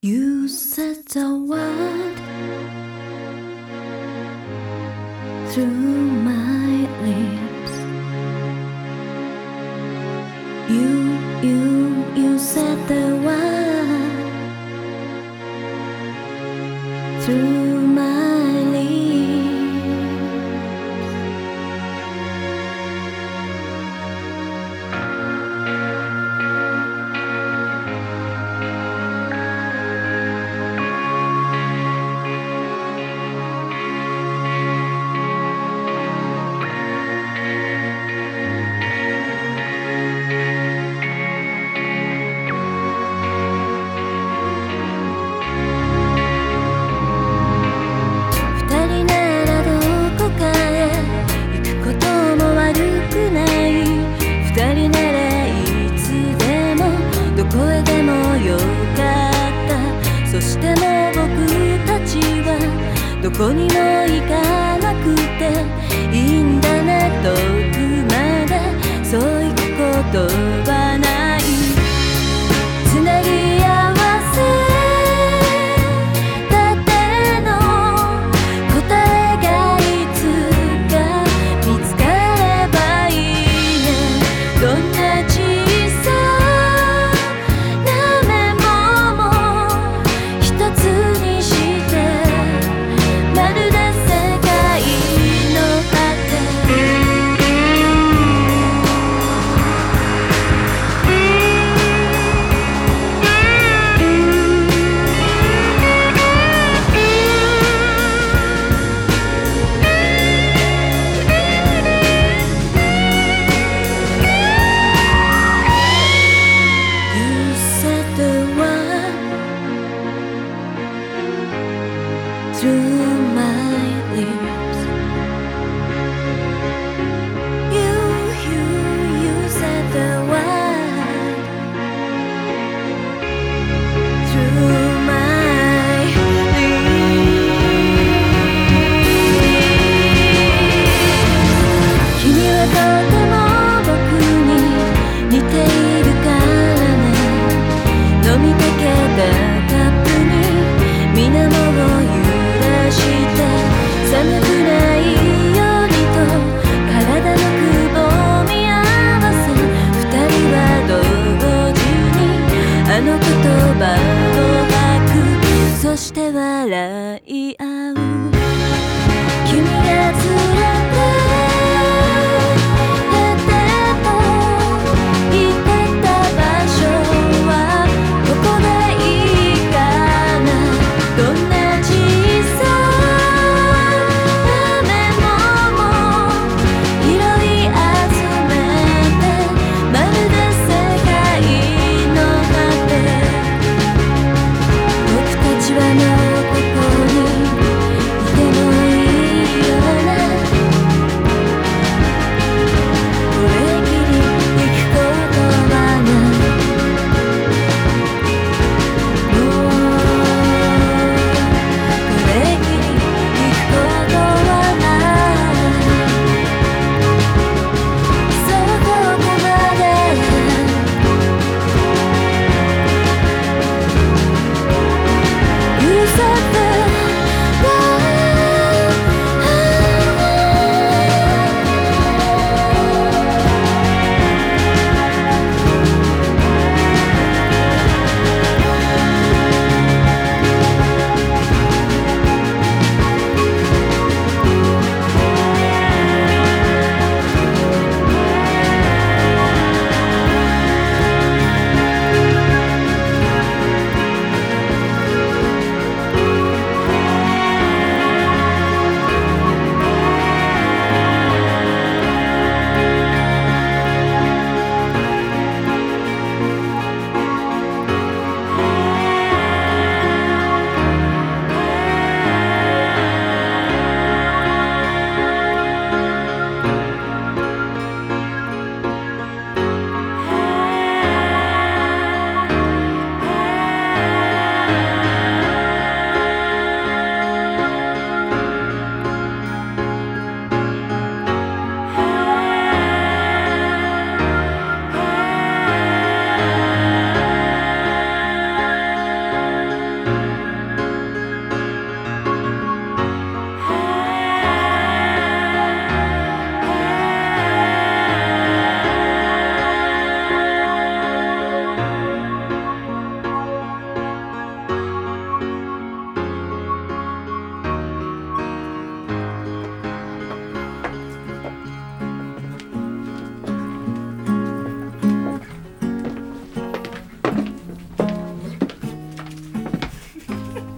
You said the word through my lips. You, you, you said the word through. こにも行かなくていいの。through して笑い合う君が辛い